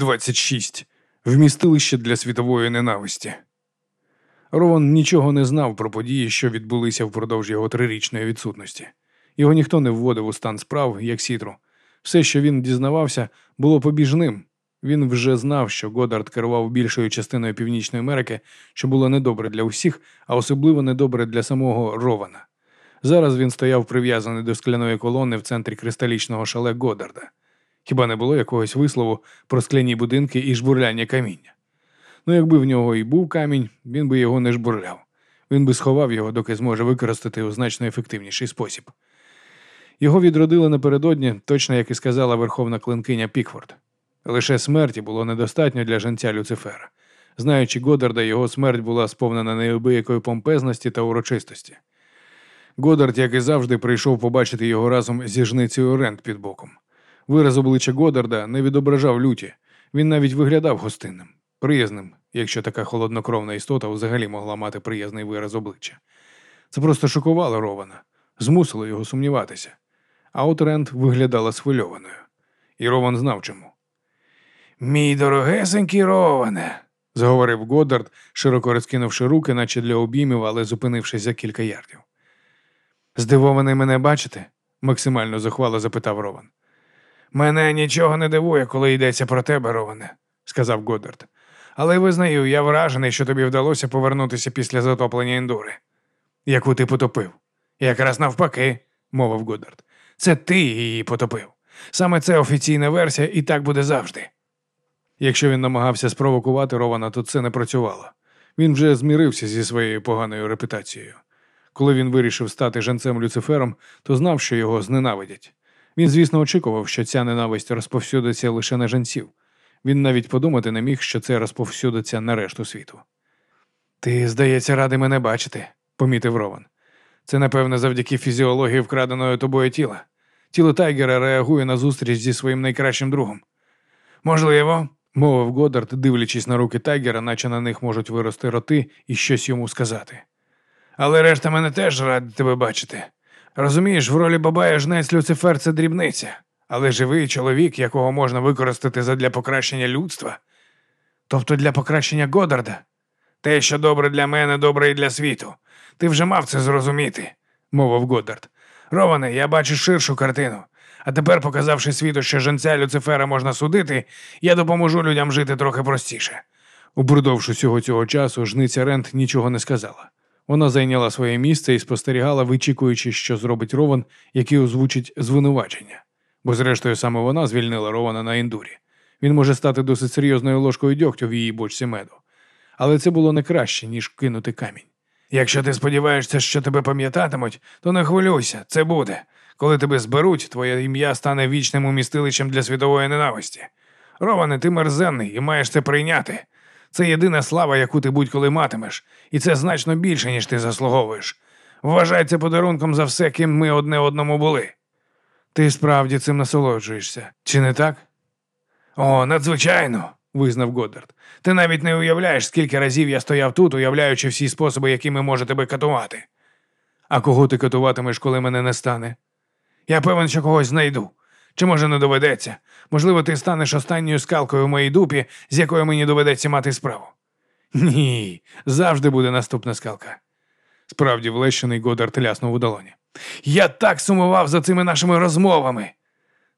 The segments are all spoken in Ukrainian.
26. Вмістилище для світової ненависті. Рован нічого не знав про події, що відбулися впродовж його трирічної відсутності. Його ніхто не вводив у стан справ, як сітру. Все, що він дізнавався, було побіжним. Він вже знав, що Годард керував більшою частиною Північної Америки, що було недобре для усіх, а особливо недобре для самого Рована. Зараз він стояв прив'язаний до скляної колони в центрі кристалічного шале Годарда. Хіба не було якогось вислову про скляні будинки і жбурляння каміння? Ну, якби в нього і був камінь, він би його не жбурляв. Він би сховав його, доки зможе використати у значно ефективніший спосіб. Його відродили напередодні, точно як і сказала верховна клинкиня Пікфорд. Лише смерті було недостатньо для женця Люцифера. Знаючи Годарда, його смерть була сповнена необиякої помпезності та урочистості. Годард, як і завжди, прийшов побачити його разом зі жницею Рент під боком. Вираз обличчя Годарда не відображав люті, він навіть виглядав гостинним, приязним, якщо така холоднокровна істота взагалі могла мати приязний вираз обличчя. Це просто шокувало Рована, змусило його сумніватися. А от Рент виглядала схвильованою. І Рован знав чому. Мій дорогесенький Роване, заговорив Годард, широко розкинувши руки, наче для обіймів, але зупинившись за кілька ярдів. Здивований мене бачите? максимально зухвало запитав Рован. Мене нічого не дивує, коли йдеться про тебе, Роване, сказав Годдард. Але визнаю, я вражений, що тобі вдалося повернутися після затоплення індури. Яку ти потопив? Якраз навпаки, мовив Годдард. Це ти її потопив. Саме це офіційна версія, і так буде завжди. Якщо він намагався спровокувати Рована, то це не працювало. Він вже змірився зі своєю поганою репутацією. Коли він вирішив стати женцем Люцифером, то знав, що його зненавидять. Він, звісно, очікував, що ця ненависть розповсюдиться лише на женців. Він навіть подумати не міг, що це розповсюдиться на решту світу. Ти, здається, радий мене бачити, помітив Рован. Це, напевне, завдяки фізіології вкраденої тобою тіла. Тіло Тайгера реагує на зустріч зі своїм найкращим другом. Можливо, мовив Годард, дивлячись на руки Тайгера, наче на них можуть вирости роти і щось йому сказати. Але решта мене теж раді тебе бачити. Розумієш, в ролі Бабая жнець Люцифер це дрібниця, але живий чоловік, якого можна використати задля покращення людства, тобто для покращення Годарда. Те, що добре для мене, добре і для світу. Ти вже мав це зрозуміти, мовив Годард. Роване, я бачу ширшу картину. А тепер, показавши світу, що женця Люцифера можна судити, я допоможу людям жити трохи простіше. Упродовж усього цього часу жниця Рент нічого не сказала. Вона зайняла своє місце і спостерігала, вичікуючи, що зробить Рован, який озвучить звинувачення. Бо, зрештою, саме вона звільнила Рована на індурі. Він може стати досить серйозною ложкою дьогтю в її бочці меду. Але це було не краще, ніж кинути камінь. Якщо ти сподіваєшся, що тебе пам'ятатимуть, то не хвилюйся, це буде. Коли тебе зберуть, твоє ім'я стане вічним умістилищем для світової ненависті. Роване, ти мерзенний і маєш це прийняти. Це єдина слава, яку ти будь-коли матимеш, і це значно більше, ніж ти заслуговуєш. Вважай це подарунком за все, ким ми одне одному були. Ти справді цим насолоджуєшся, чи не так? О, надзвичайно, визнав Годдард. Ти навіть не уявляєш, скільки разів я стояв тут, уявляючи всі способи, якими може тебе катувати. А кого ти катуватимеш, коли мене не стане? Я певен, що когось знайду. Чи може не доведеться? Можливо, ти станеш останньою скалкою в моїй дупі, з якою мені доведеться мати справу. Ні, завжди буде наступна скалка. Справді влещений Годар ляснув у долоні. Я так сумував за цими нашими розмовами.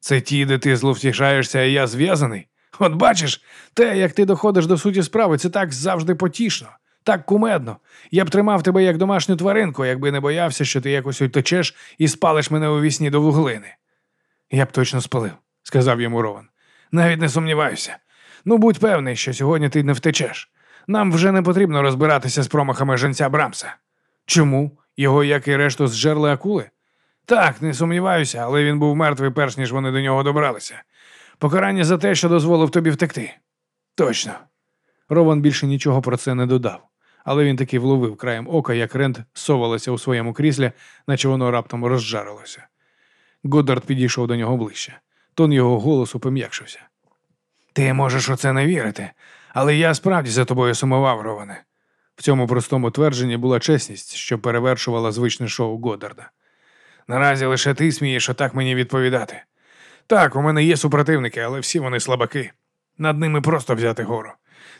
Це ті, де ти зловтішаєшся, а я зв'язаний. От бачиш, те, як ти доходиш до суті справи, це так завжди потішно, так кумедно. Я б тримав тебе як домашню тваринку, якби не боявся, що ти якось утечеш і спалиш мене у вісні до вуглини. Я б точно спалив, сказав йому Рован. Навіть не сумніваюся. Ну, будь певний, що сьогодні ти не втечеш. Нам вже не потрібно розбиратися з промахами женця Брамса. Чому? Його, як і решту, зжерли акули? Так, не сумніваюся, але він був мертвий, перш ніж вони до нього добралися. Покарання за те, що дозволив тобі втекти. Точно. Рован більше нічого про це не додав, але він таки вловив краєм ока, як Рент совалася у своєму кріслі, наче воно раптом розжарилося. Годдард підійшов до нього ближче. Тон його голосу пом'якшився. Ти можеш у це не вірити, але я справді за тобою сумував, Роване. В цьому простому твердженні була чесність, що перевершувала звичне шоу Годдарда. Наразі лише ти смієш отак мені відповідати. Так, у мене є супротивники, але всі вони слабаки. Над ними просто взяти гору.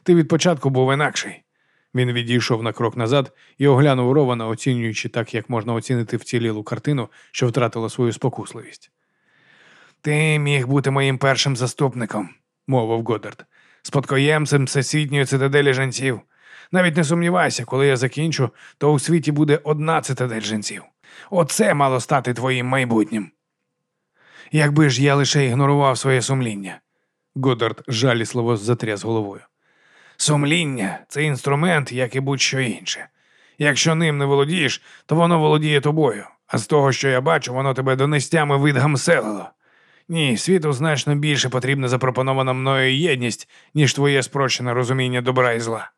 Ти від початку був інакший. Він відійшов на крок назад і оглянув Рована, оцінюючи так, як можна оцінити вцілілу картину, що втратила свою спокусливість. Ти міг бути моїм першим заступником, мовив Годдард, спадкоємцем всесвітньої цитаделі женців. Навіть не сумнівайся, коли я закінчу, то у світі буде одна цитадель женців. Оце мало стати твоїм майбутнім. Якби ж я лише ігнорував своє сумління. Годдард жалісливо затряс головою. Сумління це інструмент, як і будь-що інше. Якщо ним не володієш, то воно володіє тобою, а з того, що я бачу, воно тебе донестями видгамселило. Ні, світу значно більше потрібна запропонована мною єдність, ніж твоє спрощене розуміння добра і зла.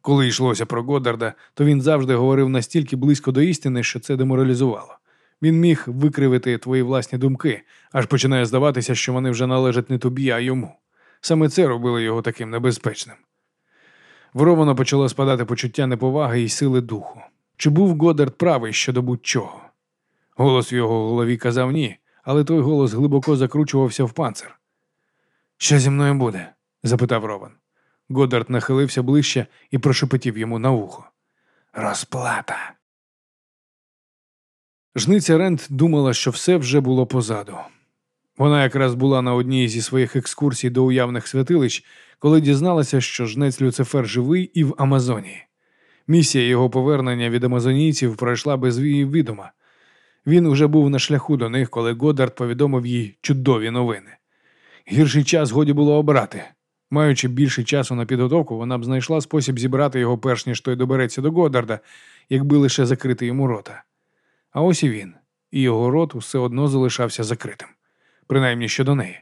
Коли йшлося про Годдарда, то він завжди говорив настільки близько до істини, що це деморалізувало. Він міг викривити твої власні думки, аж починає здаватися, що вони вже належать не тобі, а йому. Саме це робило його таким небезпечним. Вровано почало спадати почуття неповаги і сили духу. Чи був Годдард правий щодо будь-чого? Голос в його голові казав ні, але той голос глибоко закручувався в панцир. Що зі мною буде? запитав Рован. Годдард нахилився ближче і прошепотів йому на вухо. Розплата. Жниця Рент думала, що все вже було позаду. Вона якраз була на одній зі своїх екскурсій до уявних святилищ, коли дізналася, що жнець Люцифер живий і в Амазонії. Місія його повернення від амазонійців пройшла без її відома. Він уже був на шляху до них, коли Годдард повідомив їй чудові новини. Гірший час годі було обрати. Маючи більше часу на підготовку, вона б знайшла спосіб зібрати його перш ніж той добереться до Годдарда, якби лише закрити йому рота. А ось і він, і його рот все одно залишався закритим, принаймні щодо неї.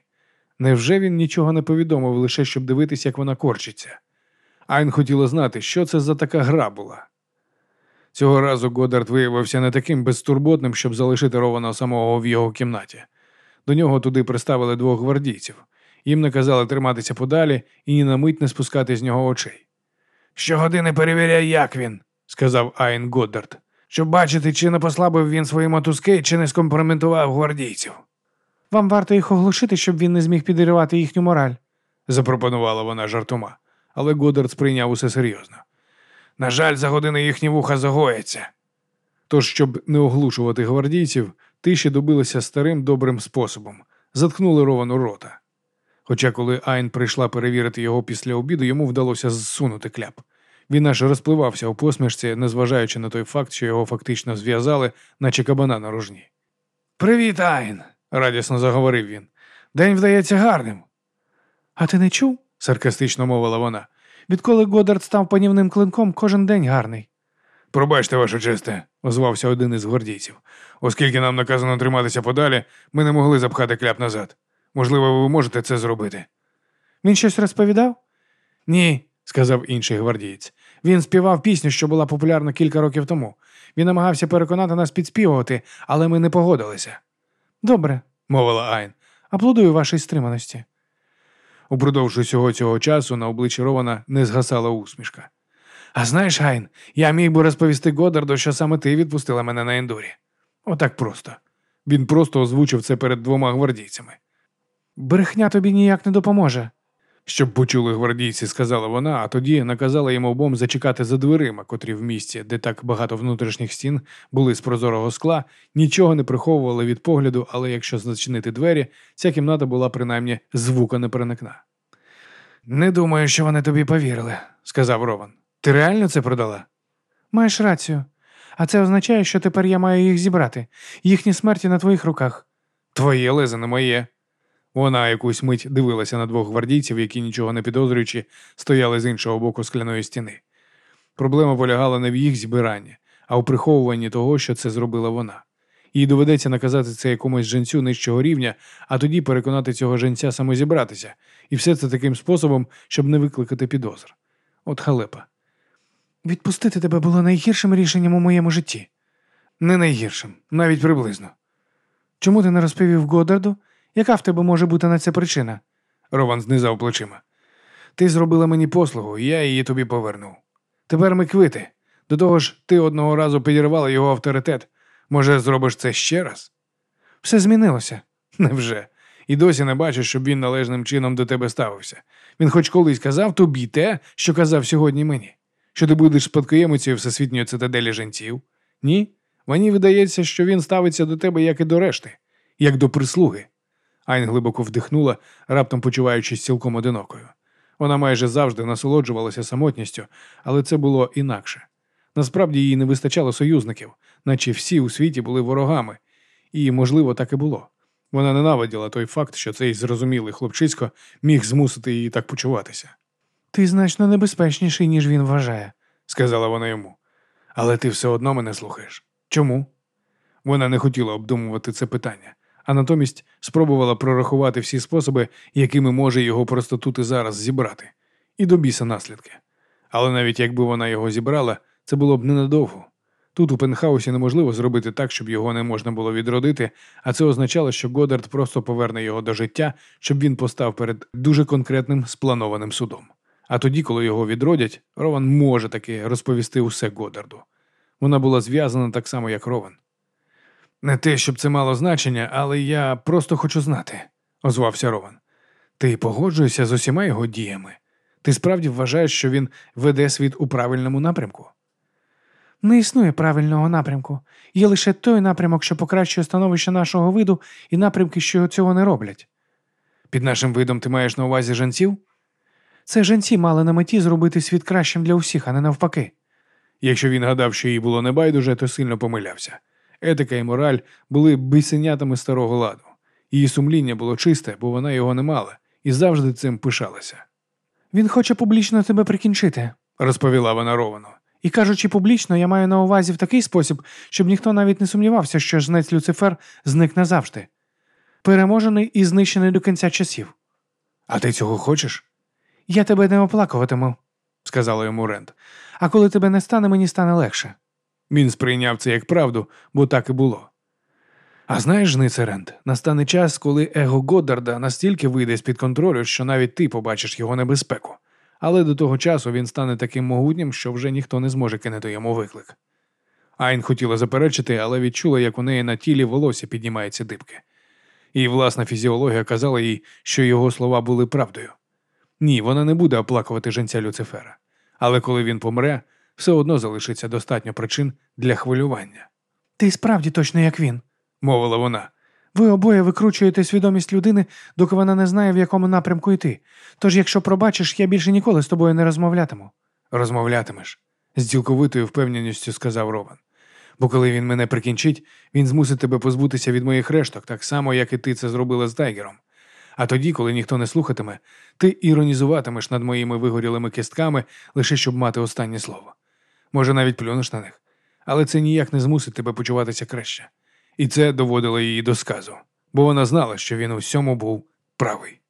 Невже він нічого не повідомив лише щоб дивитися, як вона корчиться? Айн хотіла знати, що це за така гра була. Цього разу Годдард виявився не таким безтурботним, щоб залишити Рована самого в його кімнаті. До нього туди приставили двох гвардійців. Їм наказали триматися подалі і ні на мить не спускати з нього очей. Щогодини перевіряй, як він, сказав Айн Годдард, щоб бачити, чи не послабив він свої мотузки, чи не скомпрометував гвардійців. Вам варто їх оглушити, щоб він не зміг підірвати їхню мораль, запропонувала вона жартома, але Годдард сприйняв усе серйозно. На жаль, за години їхні вуха загояться. Тож, щоб не оглушувати гвардійців, тиші добилися старим добрим способом, заткнули ровану рота. Хоча, коли Айн прийшла перевірити його після обіду, йому вдалося зсунути кляп. Він аж розпливався у посмішці, незважаючи на той факт, що його фактично зв'язали, наче кабана на рожні. Привіт, Айн, радісно заговорив він. День вдається гарним. А ти не чув? саркастично мовила вона. Відколи Годард став панівним клинком, кожен день гарний. Пробачте, ваше честе, озвався один із гвардійців. Оскільки нам наказано триматися подалі, ми не могли запхати кляп назад. Можливо, ви можете це зробити. Він щось розповідав? Ні, сказав інший гвардієць. Він співав пісню, що була популярна кілька років тому. Він намагався переконати нас підспівувати, але ми не погодилися. Добре, мовила Айн. Аплодую вашій стриманості. Упродовж усього цього часу на обличчі Рована не згасала усмішка. А знаєш, Айн, я міг би розповісти Годарду, що саме ти відпустила мене на ендурі. Отак просто. Він просто озвучив це перед двома гвардійцями. Брехня тобі ніяк не допоможе. Щоб почули гвардійці, сказала вона, а тоді наказала їм обом зачекати за дверима, котрі в місті, де так багато внутрішніх стін були з прозорого скла, нічого не приховували від погляду, але якщо зачинити двері, ця кімната була принаймні звука не. Не думаю, що вони тобі повірили, сказав Рован. Ти реально це продала? Маєш рацію. А це означає, що тепер я маю їх зібрати. Їхні смерті на твоїх руках. Твоє лезе не моє. Вона якусь мить дивилася на двох гвардійців, які, нічого не підозрюючи, стояли з іншого боку скляної стіни. Проблема полягала не в їх збиранні, а у приховуванні того, що це зробила вона. Їй доведеться наказати це якомусь женцю нижчого рівня, а тоді переконати цього женця самозібратися, і все це таким способом, щоб не викликати підозр. От халепа. Відпустити тебе було найгіршим рішенням у моєму житті. Не найгіршим, навіть приблизно. Чому ти не розповів Годарду? Яка в тебе може бути на це причина? Рован знизав плечима. Ти зробила мені послугу, і я її тобі повернув. Тепер ми квити. До того ж, ти одного разу підірвала його авторитет. Може, зробиш це ще раз? Все змінилося. Невже? і досі не бачиш, щоб він належним чином до тебе ставився. Він хоч колись казав тобі те, що казав сьогодні мені, що ти будеш спадкоємицею всесвітньої цитаделі жінців? Ні? Мені видається, що він ставиться до тебе, як і до решти, як до прислуги. Айн глибоко вдихнула, раптом почуваючись цілком одинокою. Вона майже завжди насолоджувалася самотністю, але це було інакше. Насправді їй не вистачало союзників, наче всі у світі були ворогами, і, можливо, так і було. Вона ненавиділа той факт, що цей зрозумілий хлопчисько міг змусити її так почуватися. Ти значно небезпечніший, ніж він вважає. сказала вона йому. Але ти все одно мене слухаєш. Чому? Вона не хотіла обдумувати це питання, а натомість спробувала прорахувати всі способи, якими може його просто тут і зараз зібрати, і до біса наслідки. Але навіть якби вона його зібрала, це було б ненадовго. Тут у пентхаусі неможливо зробити так, щоб його не можна було відродити, а це означало, що Годард просто поверне його до життя, щоб він постав перед дуже конкретним спланованим судом. А тоді, коли його відродять, Рован може таки розповісти усе Годарду. Вона була зв'язана так само, як Рован. Не те, щоб це мало значення, але я просто хочу знати, озвався Рован. Ти погоджуєшся з усіма його діями? Ти справді вважаєш, що він веде світ у правильному напрямку? Не існує правильного напрямку. Є лише той напрямок, що покращує становище нашого виду, і напрямки, що цього не роблять. Під нашим видом ти маєш на увазі жанців? Це женці мали на меті зробити світ кращим для усіх, а не навпаки. Якщо він гадав, що їй було небайдуже, то сильно помилявся. Етика і мораль були бисенятами старого ладу. Її сумління було чисте, бо вона його не мала, і завжди цим пишалася. Він хоче публічно тебе прикінчити, розповіла вона Ровану. І кажучи публічно, я маю на увазі в такий спосіб, щоб ніхто навіть не сумнівався, що жнець Люцифер зник назавжди. Переможений і знищений до кінця часів. А ти цього хочеш? Я тебе не оплакуватиму, сказала йому Рент. А коли тебе не стане, мені стане легше. Він сприйняв це як правду, бо так і було. А знаєш, Жницерент, настане час, коли его Годдарда настільки вийде з-під контролю, що навіть ти побачиш його небезпеку. Але до того часу він стане таким могутнім, що вже ніхто не зможе кинути йому виклик. Айн хотіла заперечити, але відчула, як у неї на тілі волосся піднімається дибки. Її власна фізіологія казала їй, що його слова були правдою. Ні, вона не буде оплакувати женця Люцифера. Але коли він помре, все одно залишиться достатньо причин для хвилювання. Ти справді точно як він, мовила вона. Ви обоє викручуєте свідомість людини, доки вона не знає, в якому напрямку йти. Тож, якщо пробачиш, я більше ніколи з тобою не розмовлятиму. Розмовлятимеш, з цілковитою впевненістю сказав Рован. Бо коли він мене прикінчить, він змусить тебе позбутися від моїх решток, так само, як і ти це зробила з Тайгером. А тоді, коли ніхто не слухатиме, ти іронізуватимеш над моїми вигорілими кістками, лише щоб мати останнє слово. Може, навіть плюнеш на них, але це ніяк не змусить тебе почуватися краще. І це доводило її до сказу, бо вона знала, що він у всьому був правий.